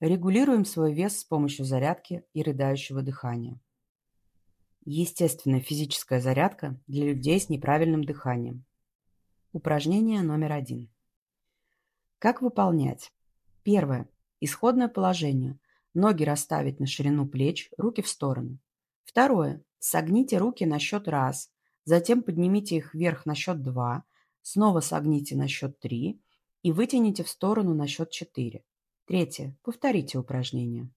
Регулируем свой вес с помощью зарядки и рыдающего дыхания. Естественная физическая зарядка для людей с неправильным дыханием. Упражнение номер один. Как выполнять? Первое. Исходное положение. Ноги расставить на ширину плеч, руки в стороны. Второе. Согните руки на счет раз, затем поднимите их вверх на счет два, снова согните на счет три и вытяните в сторону на счет четыре. Третье. Повторите упражнение.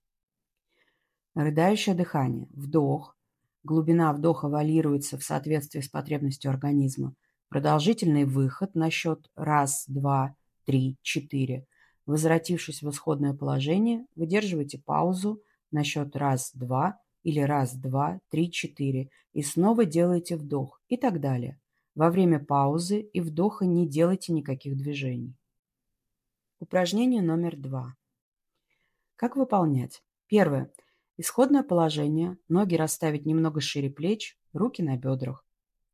Рыдающее дыхание. Вдох. Глубина вдоха валируется в соответствии с потребностью организма. Продолжительный выход на счет раз, два, три, четыре. Возвратившись в исходное положение, выдерживайте паузу на счет раз, два или раз, два, три, четыре и снова делайте вдох и так далее. Во время паузы и вдоха не делайте никаких движений. Упражнение номер два. Как выполнять? Первое. Исходное положение. Ноги расставить немного шире плеч, руки на бедрах.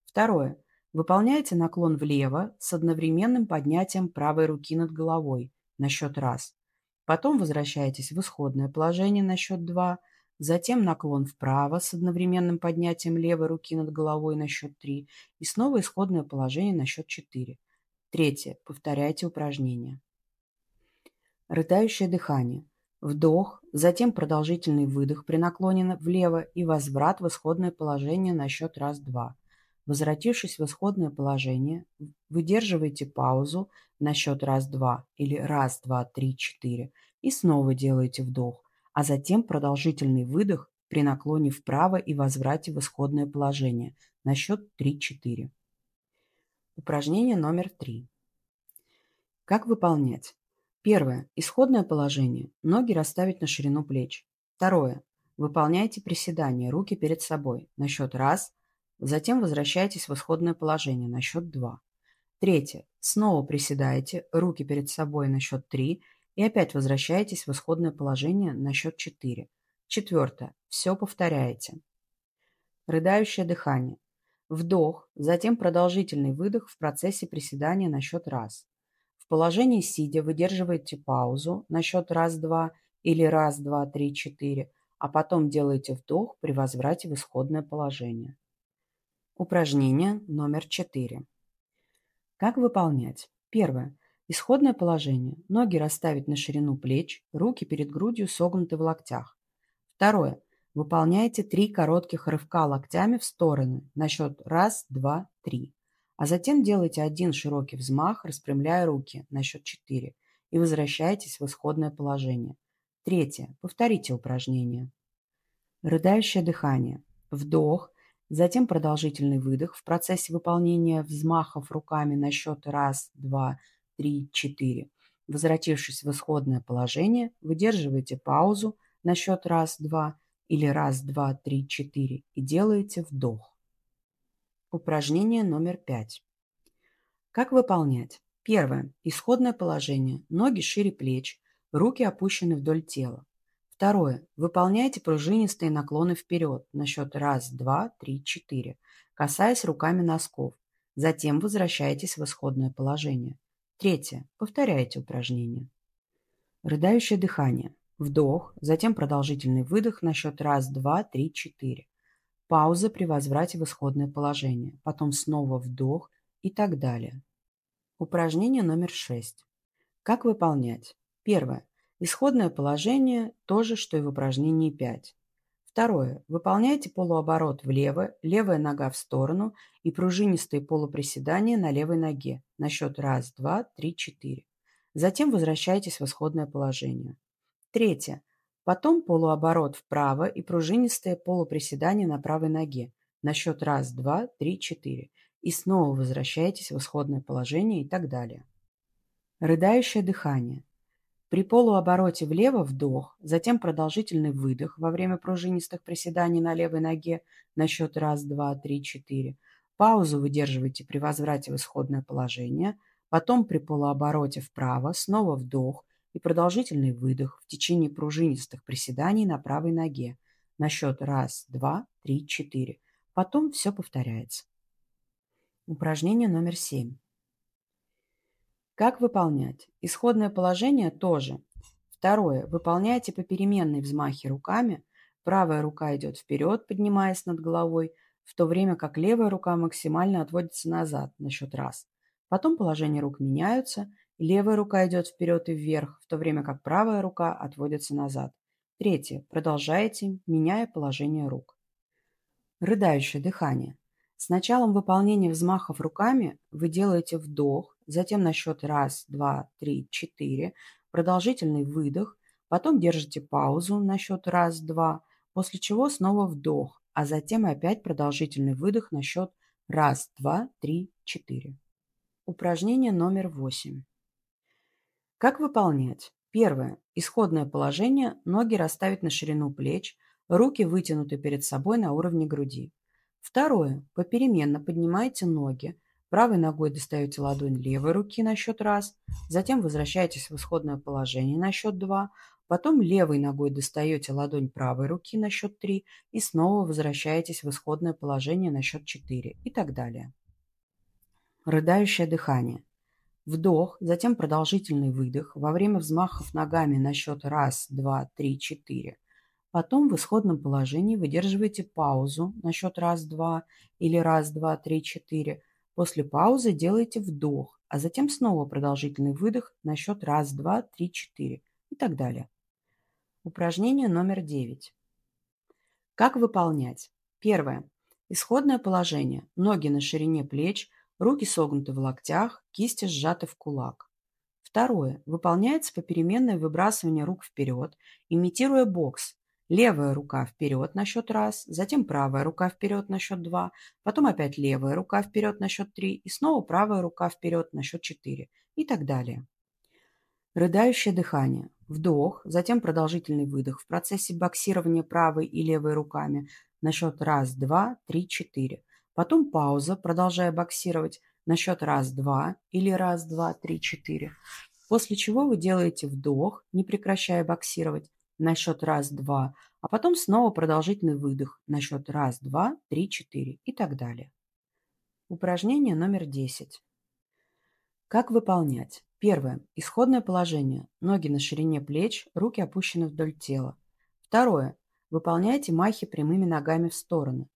Второе. Выполняйте наклон влево с одновременным поднятием правой руки над головой на счет раз. Потом возвращаетесь в исходное положение на счет два. Затем наклон вправо с одновременным поднятием левой руки над головой на счет три. И снова исходное положение на счет четыре. Третье. Повторяйте упражнение. Рыдающее дыхание. Вдох, затем продолжительный выдох при наклоне влево и возврат в исходное положение на счет раз-два. Возвратившись в исходное положение, выдерживайте паузу на счет раз-два или раз-два-три-четыре и снова делаете вдох, а затем продолжительный выдох при наклоне вправо и возврате в исходное положение на счет 3-4. Упражнение номер три. Как выполнять? Первое. Исходное положение. Ноги расставить на ширину плеч. Второе. Выполняйте приседания, руки перед собой. На счет раз. Затем возвращайтесь в исходное положение на счет два. Третье. Снова приседаете, руки перед собой на счет три. И опять возвращаетесь в исходное положение на счет четыре. Четвертое. Все повторяете. Рыдающее дыхание. Вдох, затем продолжительный выдох в процессе приседания на счет раз положении сидя выдерживаете паузу на счет раз-два или раз-два-три-четыре, а потом делаете вдох при возврате в исходное положение. Упражнение номер четыре. Как выполнять? Первое. Исходное положение. Ноги расставить на ширину плеч, руки перед грудью согнуты в локтях. Второе. Выполняйте три коротких рывка локтями в стороны на счет раз, два, три. А затем делайте один широкий взмах, распрямляя руки на счет 4 и возвращайтесь в исходное положение. Третье. Повторите упражнение. Рыдающее дыхание. Вдох, затем продолжительный выдох в процессе выполнения взмахов руками на счет раз, два, три, четыре. Возвратившись в исходное положение, выдерживаете паузу на счет раз, два или раз, два, три, четыре и делаете вдох. Упражнение номер пять. Как выполнять? Первое. Исходное положение. Ноги шире плеч, руки опущены вдоль тела. Второе. Выполняйте пружинистые наклоны вперед на счет раз, два, три, четыре, касаясь руками носков. Затем возвращайтесь в исходное положение. Третье. Повторяйте упражнение. Рыдающее дыхание. Вдох, затем продолжительный выдох на счет раз, два, три, четыре. Пауза при возврате в исходное положение. Потом снова вдох и так далее. Упражнение номер 6. Как выполнять? Первое. Исходное положение – то же, что и в упражнении 5. Второе. Выполняйте полуоборот влево, левая нога в сторону и пружинистые полуприседания на левой ноге на счет раз, два, три, четыре. Затем возвращайтесь в исходное положение. Третье. Потом полуоборот вправо и пружинистое полуприседание на правой ноге на счет раз, два, три, четыре. И снова возвращаетесь в исходное положение и так далее. Рыдающее дыхание. При полуобороте влево вдох, затем продолжительный выдох во время пружинистых приседаний на левой ноге на счет раз, два, три, четыре. Паузу выдерживайте при возврате в исходное положение, потом при полуобороте вправо, снова вдох, и продолжительный выдох в течение пружинистых приседаний на правой ноге на счет раз, два, три, четыре. Потом все повторяется. Упражнение номер семь. Как выполнять? Исходное положение тоже. Второе. Выполняйте попеременные взмахи руками. Правая рука идет вперед, поднимаясь над головой, в то время как левая рука максимально отводится назад на счет раз. Потом положение рук меняются, левая рука идет вперед и вверх, в то время как правая рука отводится назад. Третье. Продолжайте, меняя положение рук. Рыдающее дыхание. С началом выполнения взмахов руками вы делаете вдох, затем на счет раз, два, три, четыре, продолжительный выдох, потом держите паузу на счет раз, два, после чего снова вдох, а затем опять продолжительный выдох на счет раз, два, три, четыре. Упражнение номер восемь. Как выполнять? Первое. Исходное положение. Ноги расставить на ширину плеч, руки вытянуты перед собой на уровне груди. Второе. Попеременно поднимайте ноги. Правой ногой достаете ладонь левой руки на счет раз, затем возвращаетесь в исходное положение на счет два, потом левой ногой достаете ладонь правой руки на счет три и снова возвращаетесь в исходное положение на счет четыре и так далее. Рыдающее дыхание. Вдох, затем продолжительный выдох во время взмахов ногами на счет раз, два, три, четыре. Потом в исходном положении выдерживаете паузу на счет раз, два или раз, два, три, четыре. После паузы делаете вдох, а затем снова продолжительный выдох на счет раз, два, три, четыре и так далее. Упражнение номер девять. Как выполнять? Первое. Исходное положение. Ноги на ширине плеч – Руки согнуты в локтях, кисти сжаты в кулак. Второе. Выполняется попеременное выбрасывание рук вперед, имитируя бокс. Левая рука вперед на счет раз, затем правая рука вперед на счет два, потом опять левая рука вперед на счет три и снова правая рука вперед на счет четыре и так далее. Рыдающее дыхание. Вдох, затем продолжительный выдох в процессе боксирования правой и левой руками на счет раз, два, три, четыре. Потом пауза, продолжая боксировать на счет раз-два или раз-два, три, четыре. После чего вы делаете вдох, не прекращая боксировать, на счет раз-два, а потом снова продолжительный выдох на счет раз, два, три, четыре и так далее. Упражнение номер 10. Как выполнять? Первое. Исходное положение. Ноги на ширине плеч, руки опущены вдоль тела. Второе. Выполняйте махи прямыми ногами в стороны.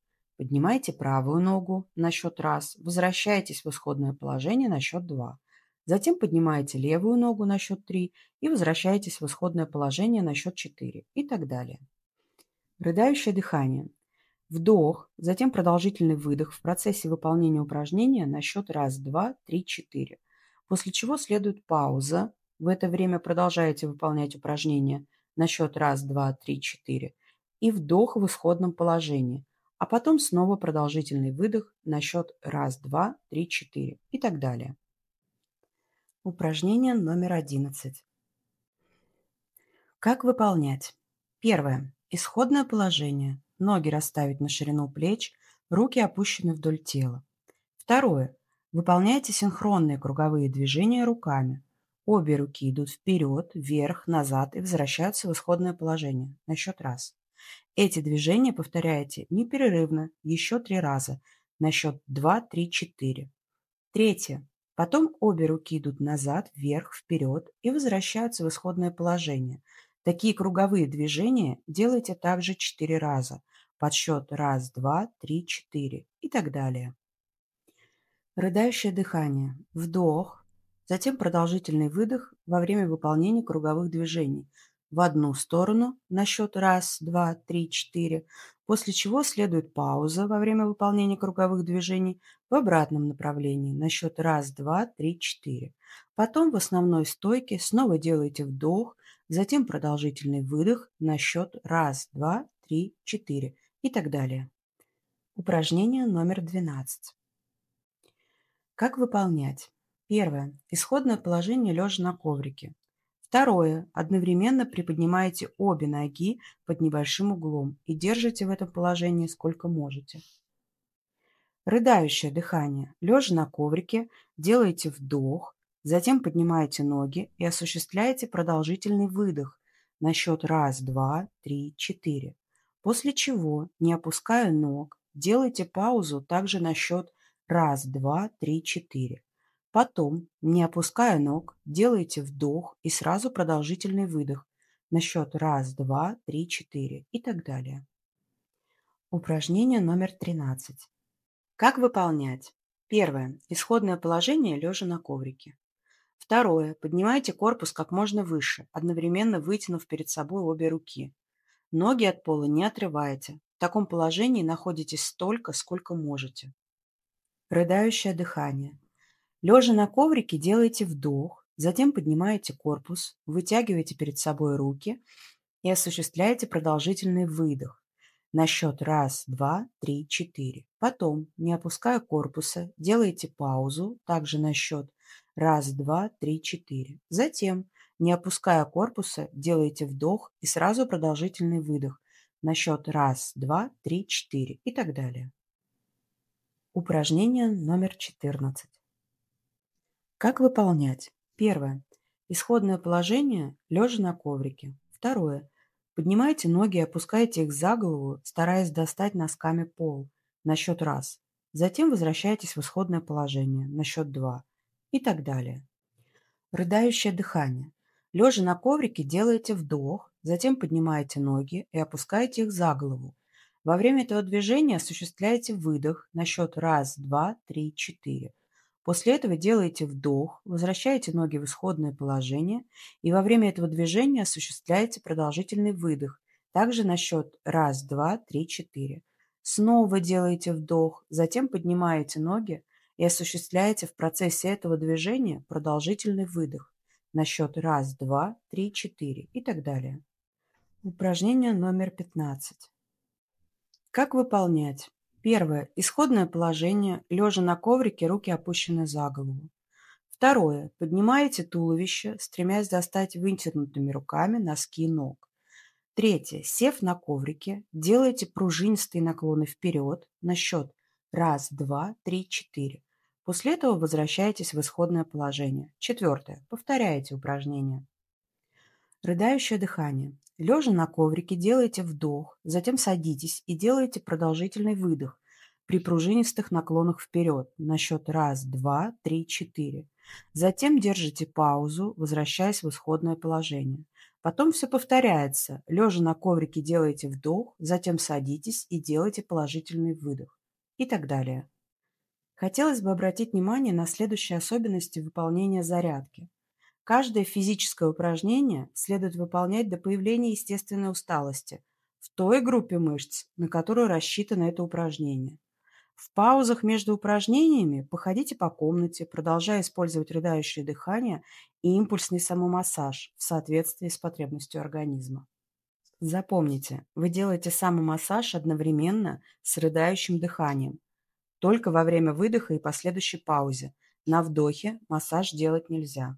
Поднимайте правую ногу на счет раз, возвращаетесь в исходное положение на счет два. Затем поднимаете левую ногу на счет три и возвращаетесь в исходное положение на счет четыре и так далее. Рыдающее дыхание. Вдох, затем продолжительный выдох в процессе выполнения упражнения на счет раз, два, три, четыре. После чего следует пауза. В это время продолжаете выполнять упражнение на счет раз, два, три, четыре. И вдох в исходном положении – а потом снова продолжительный выдох на счет раз, два, три, четыре и так далее. Упражнение номер одиннадцать. Как выполнять? Первое. Исходное положение. Ноги расставить на ширину плеч, руки опущены вдоль тела. Второе. Выполняйте синхронные круговые движения руками. Обе руки идут вперед, вверх, назад и возвращаются в исходное положение на счет раз. Эти движения повторяйте непрерывно еще три раза на счет 2, 3, 4. Третье. Потом обе руки идут назад, вверх, вперед и возвращаются в исходное положение. Такие круговые движения делайте также 4 раза под счет раз, два, три, четыре и так далее. Рыдающее дыхание. Вдох, затем продолжительный выдох во время выполнения круговых движений – в одну сторону на счет раз, два, три, четыре, после чего следует пауза во время выполнения круговых движений в обратном направлении на счет раз, два, три, четыре. Потом в основной стойке снова делаете вдох, затем продолжительный выдох на счет раз, два, три, четыре и так далее. Упражнение номер 12. Как выполнять? Первое. Исходное положение лежа на коврике. Второе. Одновременно приподнимаете обе ноги под небольшим углом и держите в этом положении сколько можете. Рыдающее дыхание. Лежа на коврике, делаете вдох, затем поднимаете ноги и осуществляете продолжительный выдох на счет раз, два, три, четыре. После чего, не опуская ног, делайте паузу также на счет раз, два, три, четыре. Потом, не опуская ног, делаете вдох и сразу продолжительный выдох на счет раз, два, три, четыре и так далее. Упражнение номер 13. Как выполнять? Первое. Исходное положение лежа на коврике. Второе. Поднимайте корпус как можно выше, одновременно вытянув перед собой обе руки. Ноги от пола не отрывайте. В таком положении находитесь столько, сколько можете. Рыдающее дыхание. Лежа на коврике делайте вдох, затем поднимаете корпус, вытягиваете перед собой руки и осуществляете продолжительный выдох. На счет раз, два, три, четыре. Потом, не опуская корпуса, делаете паузу, также на счет раз, два, три, четыре. Затем, не опуская корпуса, делаете вдох и сразу продолжительный выдох на счет раз, два, три, четыре и так далее. Упражнение номер 14. Как выполнять? Первое. Исходное положение лежа на коврике. Второе. Поднимайте ноги и опускайте их за голову, стараясь достать носками пол на счет раз. Затем возвращайтесь в исходное положение на счет два и так далее. Рыдающее дыхание. Лежа на коврике делаете вдох, затем поднимаете ноги и опускаете их за голову. Во время этого движения осуществляете выдох на счет раз, два, три, четыре. После этого делаете вдох, возвращаете ноги в исходное положение и во время этого движения осуществляете продолжительный выдох, также на счет раз, два, три, четыре. Снова делаете вдох, затем поднимаете ноги и осуществляете в процессе этого движения продолжительный выдох на счет раз, два, три, четыре и так далее. Упражнение номер 15. Как выполнять? Первое. Исходное положение, лежа на коврике, руки опущены за голову. Второе. Поднимаете туловище, стремясь достать вытянутыми руками носки ног. Третье. Сев на коврике, делайте пружинистые наклоны вперед на счет раз, два, три, четыре. После этого возвращаетесь в исходное положение. Четвертое. Повторяете упражнение. Рыдающее дыхание. Лежа на коврике делаете вдох, затем садитесь и делаете продолжительный выдох при пружинистых наклонах вперед на счет раз, два, три, четыре. Затем держите паузу, возвращаясь в исходное положение. Потом все повторяется. Лежа на коврике делаете вдох, затем садитесь и делаете положительный выдох. И так далее. Хотелось бы обратить внимание на следующие особенности выполнения зарядки. Каждое физическое упражнение следует выполнять до появления естественной усталости в той группе мышц, на которую рассчитано это упражнение. В паузах между упражнениями походите по комнате, продолжая использовать рыдающее дыхание и импульсный самомассаж в соответствии с потребностью организма. Запомните, вы делаете самомассаж одновременно с рыдающим дыханием. Только во время выдоха и последующей паузе. На вдохе массаж делать нельзя.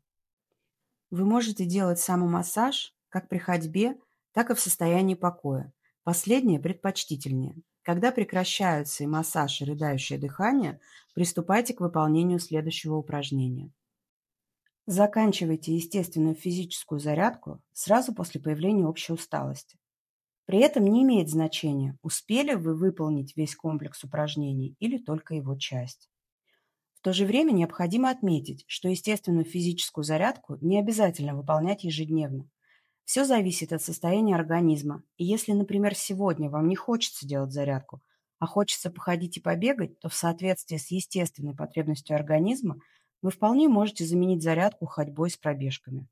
Вы можете делать самомассаж как при ходьбе, так и в состоянии покоя. Последнее предпочтительнее. Когда прекращаются и массаж, и рыдающее дыхание, приступайте к выполнению следующего упражнения. Заканчивайте естественную физическую зарядку сразу после появления общей усталости. При этом не имеет значения, успели вы выполнить весь комплекс упражнений или только его часть то же время необходимо отметить, что естественную физическую зарядку не обязательно выполнять ежедневно. Все зависит от состояния организма. И если, например, сегодня вам не хочется делать зарядку, а хочется походить и побегать, то в соответствии с естественной потребностью организма вы вполне можете заменить зарядку ходьбой с пробежками.